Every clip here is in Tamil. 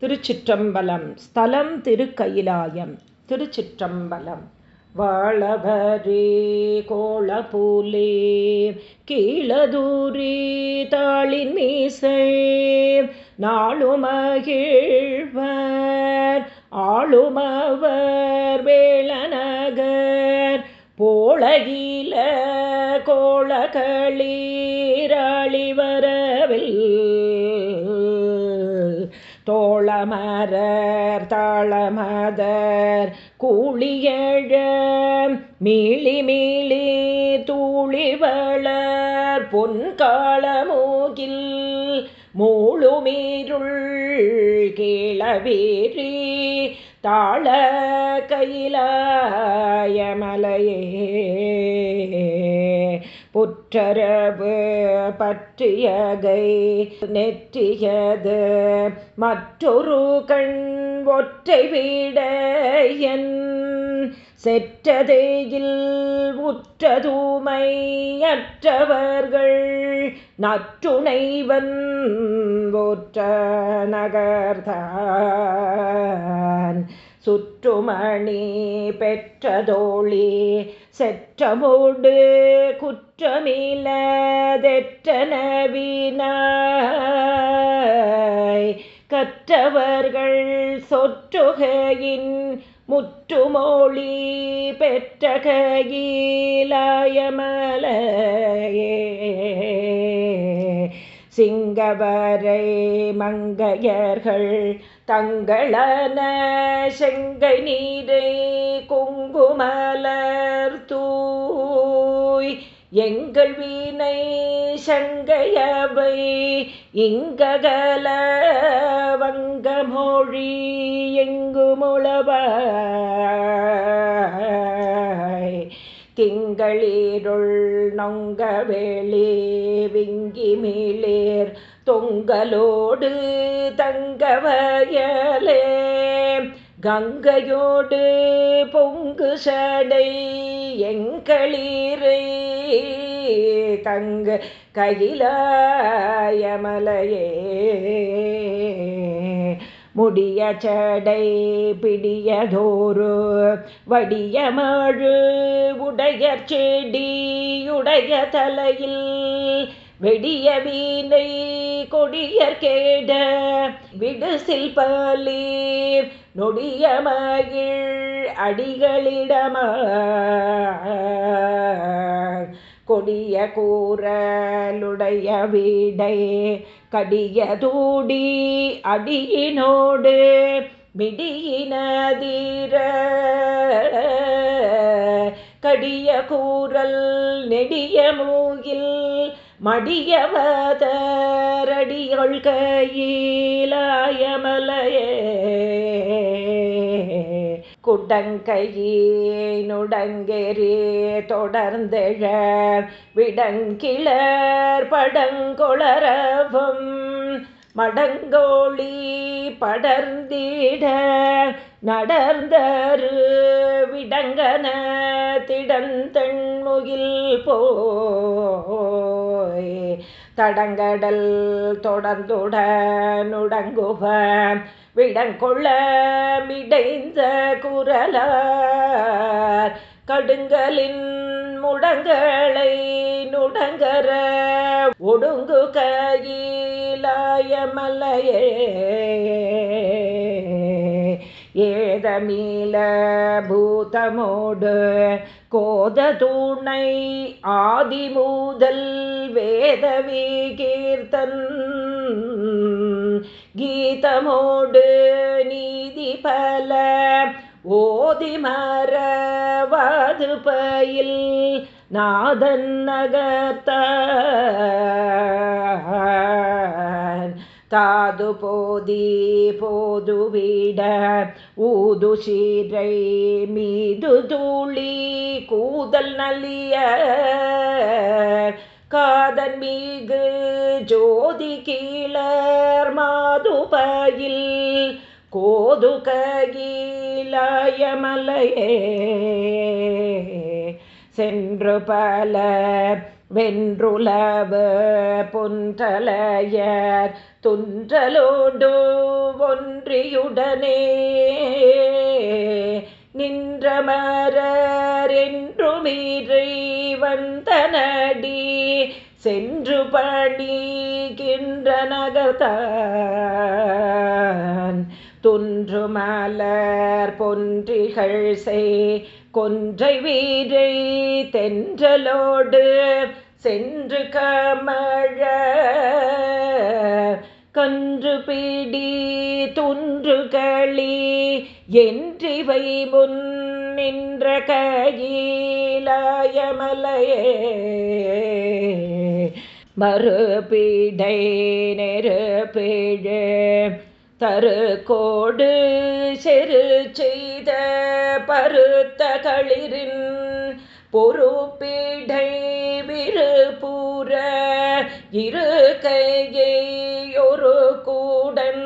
திருச்சிற்றம்பலம் ஸ்தலம் திருக்கயிலாயம் திருச்சிற்றம்பலம். வாழவரே கோளபூலே கீழதூரே தாளின் மீசை நாளுமகிழ்வர் ஆளுமவர் வேளநகர் போழகில கோளகளே தோளமரர் தாளமதர் கூலியழ மீளி மீளி தூளி வளர் பொன்காளமூகில் மூழுமீருள் கீழவேறி தாள கையிலாயமலையே புற்றரவு பற்றியகை நெற்றியது. மற்றொரு கண் ஒற்றை வீடையன் செற்றதேயில் உற்றதூமை அற்றவர்கள் நற்றுணைவன் ஒற்ற நகர்தான். சுற்றுமணி பெற்றதோழி செற்றமோடு குற்றமில்லதெற்றனவினாய் கற்றவர்கள் சொற்றுகையின் முற்றுமொழி பெற்ற கையிலாயமலையே சிங்கவரை மங்கையர்கள் தங்களன செங்கை நீரை குங்குமலர் தூய். எங்கள் வீணை சங்கையவை இங்ககல வங்கமொழி எங்குமுளவாய் திங்களீருள் நொங்க வேளி விங்கி மேலேர் தொங்கலோடு தங்கவயலே. கங்கையோடு பொங்கு சடை எங்களீரை தங்க கையிலாயமலையே. முடிய சடை பிடியதோரு வடியமழு உடைய செடியுடைய தலையில் வெடிய வீணை கொடியற்கேட விடுசில் பலீர் நொடிய மகிழ் அடிகளிடமா. கொடிய கூறலுடைய வீடை கடியதூடி அடியினோடு மிடியினதீர. கடிய கூறல் நெடிய மூகில் மடியவதரடிகள் கையிலாயமலையே. குடங்கையினுடங்கெறி தொடர்ந்தெழ விடங்கிளர் படங்கொளரவும் மடங்கோழி படர்ந்திட நடந்தரு விடங்கன திடந்தண்முகில் போய் தடங்கடல் தொடர்ந்துடனுடங்குப விடங்கொள்ள மிடைந்த குரலார். கடுங்கலின் முடங்களை நுடங்கர ஒடுங்கு கையிலாயமலையே ஏதமீல பூதமோடு கோததூணை ஆதிமூதல் வேதவே கீர்த்தன் கீதமோடு நீதி பல ஓதி மரவது பயில் நாதன் நகர்த்த. தாது போதி போதுவிட ஊது சீரை மீது தூளி கூதல் நலிய காதன் மீகு ஜோதி கீழர் மாதுபயில் கோது கீழாயமலையே சென்று பல வென்றுலவு பொன்றலையர் துன்றலோடு ஒன்றியுடனே. நின்ற மரர் என்றுமீரை வந்த நடி சென்று பணிகின்ற நகர்தான். துன்று மலர் பொன்றிகள் செய் கொன்றை வீரை தென்றலோடு சென்று கமழ. கன்று பிடி துன்றுகளி என்றிவை முன் நின்ற கையிலாயமலையே. மறுபீடை நெருப்பிழு தரு கோடு செரு செய்த பருத்த களிரின் பொறுப்பீடை விருபூர இரு கையை ஒரு கூடன்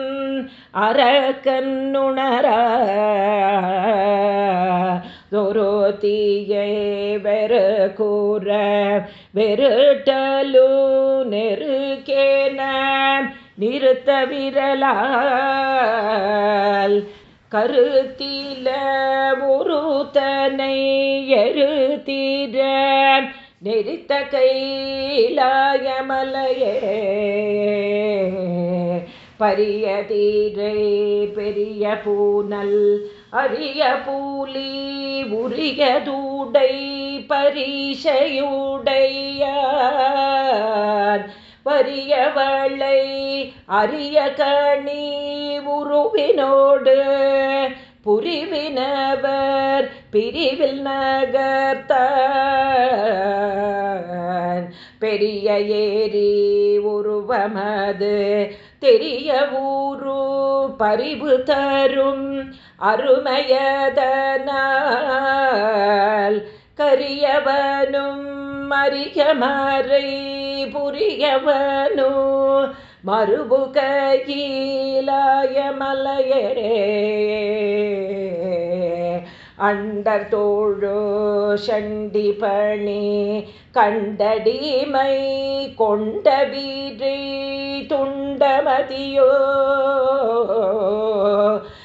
அரக்கண்ணுணர ஒரு தீயை வெறு கூற வெறுட்டலு நெருக்கேன நிறுத்த விரலால் கருத்தில முருத்தனை எருத்தீர நெறித்த கைலாயமலையே பரிய தீரை பெரிய பூனல் அரிய பூலி உரிய தூடை பரிசையுடையான் வரியவளை அரிய கணி உருவினோடு. புரிவினவர் பிரிவில் நகர்த்தான். பெரிய ஏரி உருவமது தெரிய ஊரு பரிவு தரும் அருமையதனால். கரியவனும் மறியமறை புரியவனோ? மறுபுகையிலாயமலையே அண்டர் தோழோ சண்டி பணி கண்டடிமை கொண்ட வீரி துண்டமதியோ.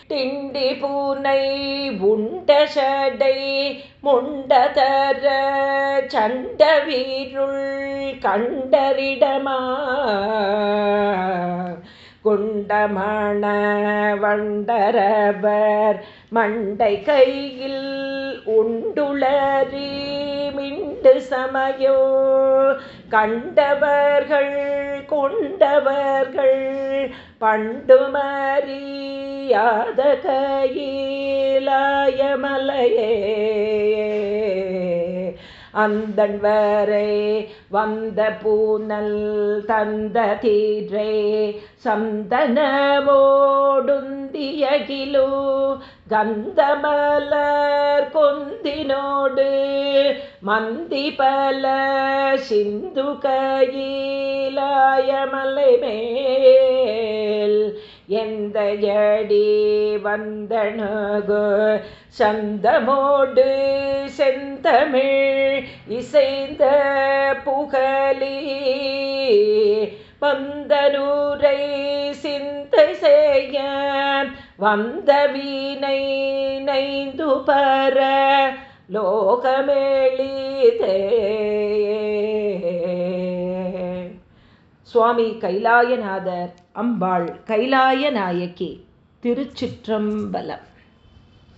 திண்டி பூனை உண்ட சடை முண்டதர சண்ட வீருள் கண்டரிடமா? குண்டமண வண்டரவர் மண்டை கையில் உண்டுளறி மிண்டு சமயோ? கண்டவர்கள் கொண்டவர்கள் பண்டுமறியாத கையிலாயமலையே அந்தன்வரை வந்த பூனல் தந்த தீரே சந்தனமோடுந்தியகிலு கந்தமலர் கொந்தினோடு மந்தி பல சிந்து கையிலாயமலை மேல் எந்த ஜடி வந்தனகு? சந்தமோடு செந்தமிழ் இசைந்த புகழி பந்தனூரை சிந்தை செய்ய வந்த வீணை நைந்து பர லோகமேளிதே. சுவாமி கைலாயநாதர் அம்பாள் கைலாய நாயகி திருச்சிற்றம்பலம்.